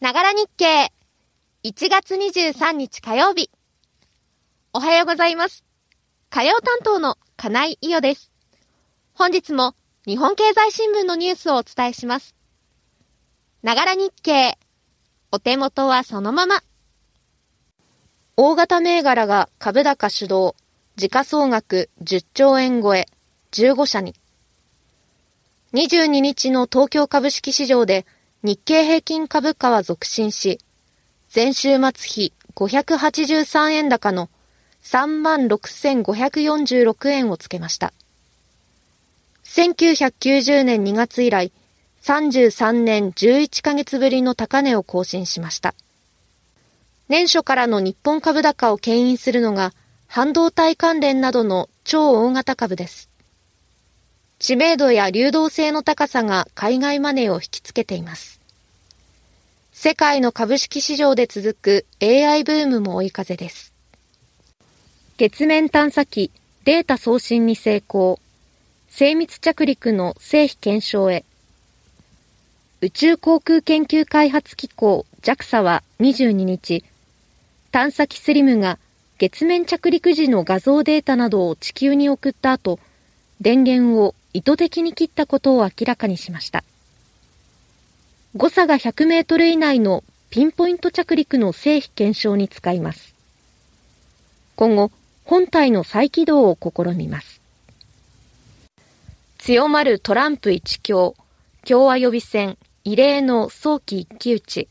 ながら日経。1月23日火曜日。おはようございます。火曜担当の金井伊代です。本日も日本経済新聞のニュースをお伝えします。ながら日経。お手元はそのまま。大型銘柄が株高主導。時価総額10兆円超え。15社に。22日の東京株式市場で日経平均株価は続伸し、前週末比583円高の36,546円をつけました。1990年2月以来、33年11ヶ月ぶりの高値を更新しました。年初からの日本株高を牽引するのが半導体関連などの超大型株です。知名度や流動性の高さが海外マネーを引きつけています。世界の株式市場で続く AI ブームも追い風です。月面探査機データ送信に成功。精密着陸の成否検証へ。宇宙航空研究開発機構 JAXA は22日、探査機スリムが月面着陸時の画像データなどを地球に送った後、電源を意図的に切ったことを明らかにしました。誤差が100メートル以内のピンポイント着陸の成否検証に使います。今後、本体の再起動を試みます。強まるトランプ一強、共和予備選、異例の早期一騎打ち。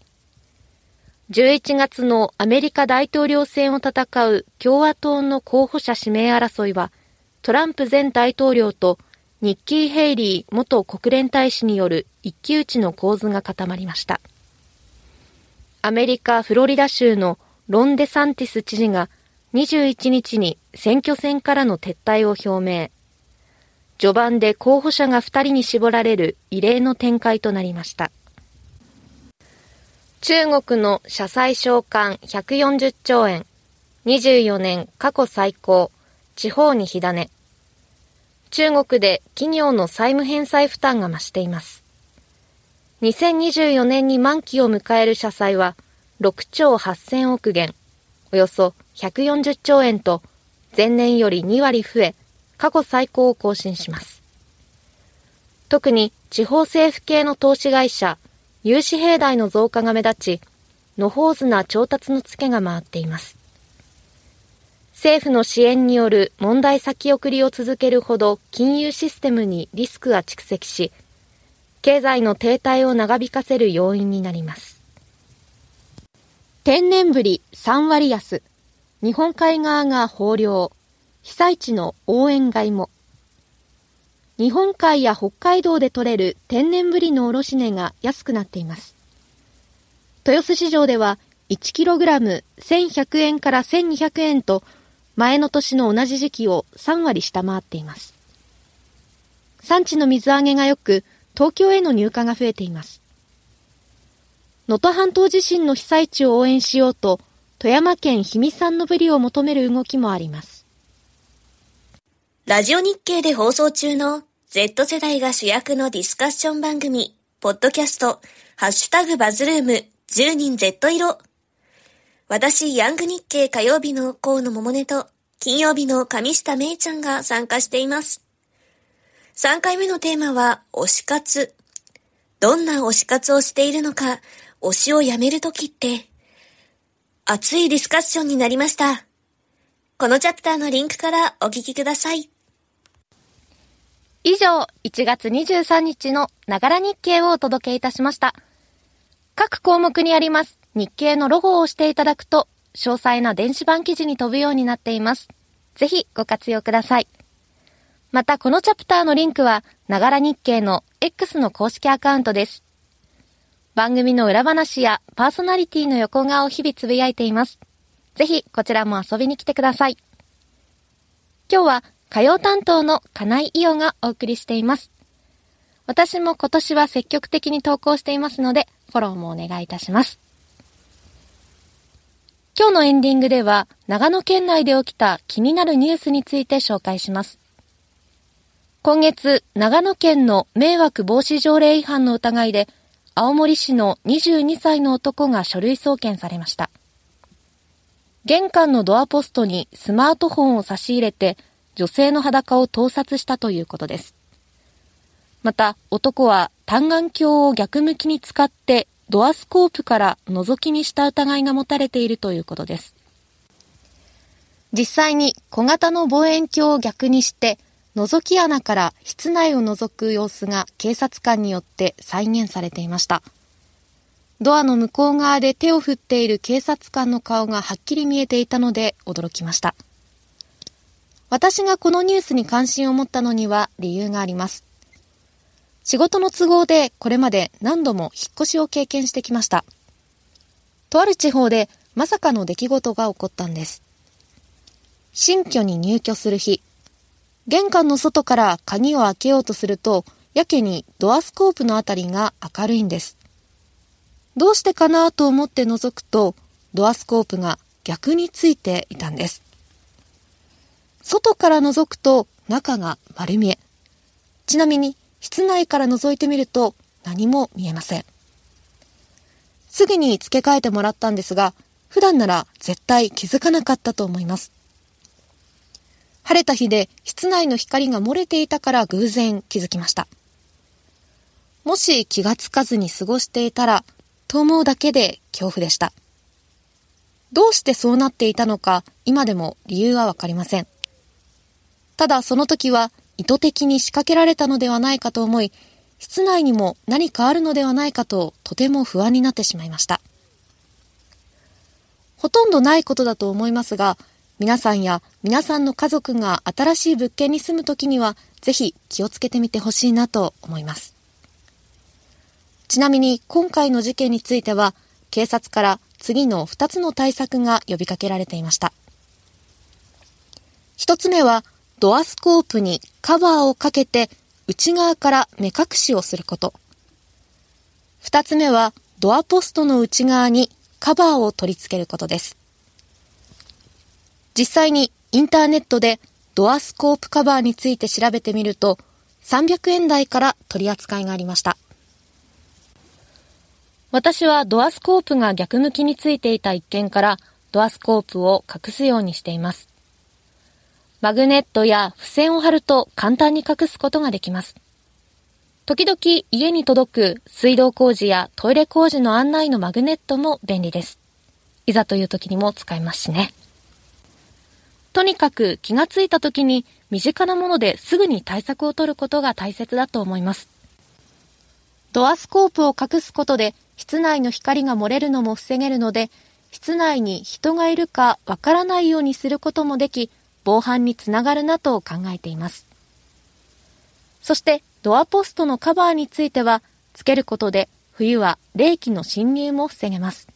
11月のアメリカ大統領選を戦う共和党の候補者指名争いは、トランプ前大統領とニッキー・ヘイリー元国連大使による一騎打ちの構図が固まりました。アメリカ・フロリダ州のロン・デサンティス知事が21日に選挙戦からの撤退を表明。序盤で候補者が2人に絞られる異例の展開となりました。中国の社債償還140兆円。24年過去最高。地方に火種。中国で企業の債務返済負担が増しています。2024年に満期を迎える社債は6兆8000億元、およそ140兆円と前年より2割増え、過去最高を更新します。特に地方政府系の投資会社、融資平台の増加が目立ち、野放図な調達のツケが回っています。政府の支援による問題先送りを続けるほど金融システムにリスクが蓄積し、経済の停滞を長引かせる要因になります。天然ぶり3割安、日本海側が豊漁、被災地の応援買いも。日本海や北海道で採れる天然ぶりの卸値が安くなっています。豊洲市場では 1kg1100 円から1200円と前の年の同じ時期を3割下回っています。産地の水揚げが良く、東京への入荷が増えています。能登半島地震の被災地を応援しようと、富山県氷見産のブリを求める動きもあります。ラジオ日経で放送中の Z 世代が主役のディスカッション番組、ポッドキャスト、ハッシュタグバズルーム、10人 Z 色。私、ヤング日経火曜日の河野桃音と、金曜日の上下芽衣ちゃんが参加しています。3回目のテーマは、推し活。どんな推し活をしているのか、推しをやめるときって、熱いディスカッションになりました。このチャプターのリンクからお聞きください。以上、1月23日のながら日経をお届けいたしました。各項目にあります日経のロゴを押していただくと、詳細な電子版記事に飛ぶようになっています。ぜひご活用ください。また、このチャプターのリンクは、ながら日経の X の公式アカウントです。番組の裏話やパーソナリティの横顔を日々つぶやいています。ぜひ、こちらも遊びに来てください。今日は、火曜担当の金井伊代がお送りしています。私も今年は積極的に投稿していますので、フォローもお願いいたします。今日のエンディングでは、長野県内で起きた気になるニュースについて紹介します。今月、長野県の迷惑防止条例違反の疑いで、青森市の22歳の男が書類送検されました。玄関のドアポストにスマートフォンを差し入れて女性の裸を盗撮したということです。また男は単眼鏡を逆向きに使ってドアスコープから覗き見した疑いが持たれているということです。実際に小型の望遠鏡を逆にして覗き穴から室内を覗く様子が警察官によって再現されていました。ドアの向こう側で手を振っている警察官の顔がはっきり見えていたので驚きました。私がこのニュースに関心を持ったのには理由があります。仕事の都合でこれまで何度も引っ越しを経験してきました。とある地方でまさかの出来事が起こったんです。新居に入居する日、玄関の外から鍵を開けようとすると、やけにドアスコープのあたりが明るいんです。どうしてかなと思って覗くと、ドアスコープが逆についていたんです。外から覗くと中が丸見え。ちなみに室内から覗いてみると何も見えません。すぐに付け替えてもらったんですが、普段なら絶対気づかなかったと思います。晴れた日で室内の光が漏れていたから偶然気づきました。もし気がつかずに過ごしていたら、と思うだけで恐怖でした。どうしてそうなっていたのか、今でも理由はわかりません。ただその時は意図的に仕掛けられたのではないかと思い、室内にも何かあるのではないかととても不安になってしまいました。ほとんどないことだと思いますが、皆さんや皆さんの家族が新しい物件に住むときには、ぜひ気をつけてみてほしいなと思います。ちなみに今回の事件については、警察から次の2つの対策が呼びかけられていました。1つ目は、ドアスコープにカバーをかけて内側から目隠しをすること。2つ目は、ドアポストの内側にカバーを取り付けることです。実際にインターネットでドアスコープカバーについて調べてみると300円台から取り扱いがありました。私はドアスコープが逆向きについていた一件からドアスコープを隠すようにしています。マグネットや付箋を貼ると簡単に隠すことができます。時々家に届く水道工事やトイレ工事の案内のマグネットも便利です。いざという時にも使えますしね。とにかく気がついた時に身近なものですぐに対策を取ることが大切だと思います。ドアスコープを隠すことで室内の光が漏れるのも防げるので、室内に人がいるかわからないようにすることもでき、防犯につながるなと考えています。そしてドアポストのカバーについては、つけることで冬は冷気の侵入も防げます。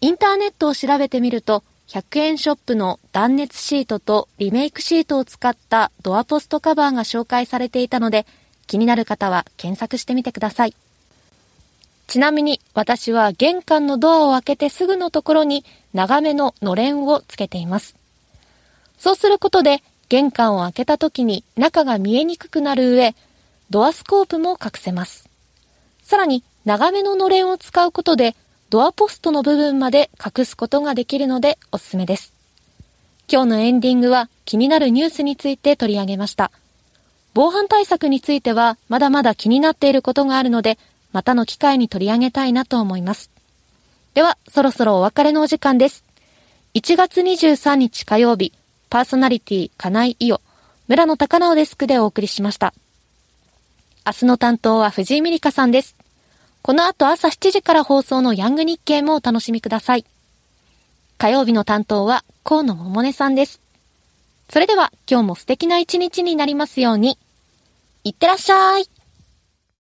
インターネットを調べてみると、100円ショップの断熱シートとリメイクシートを使ったドアポストカバーが紹介されていたので、気になる方は検索してみてください。ちなみに私は玄関のドアを開けてすぐのところに長めののれんをつけています。そうすることで玄関を開けた時に中が見えにくくなる上、ドアスコープも隠せます。さらに長めののれんを使うことでドアポストの部分まで隠すことができるのでおすすめです。今日のエンディングは気になるニュースについて取り上げました。防犯対策についてはまだまだ気になっていることがあるので、またの機会に取り上げたいなと思います。では、そろそろお別れのお時間です。1月23日火曜日、パーソナリティ、金井伊代、村野高直デスクでお送りしました。明日の担当は藤井美里香さんです。この後朝7時から放送のヤング日経もお楽しみください。火曜日の担当は河野桃音さんです。それでは今日も素敵な一日になりますように。いってらっしゃい。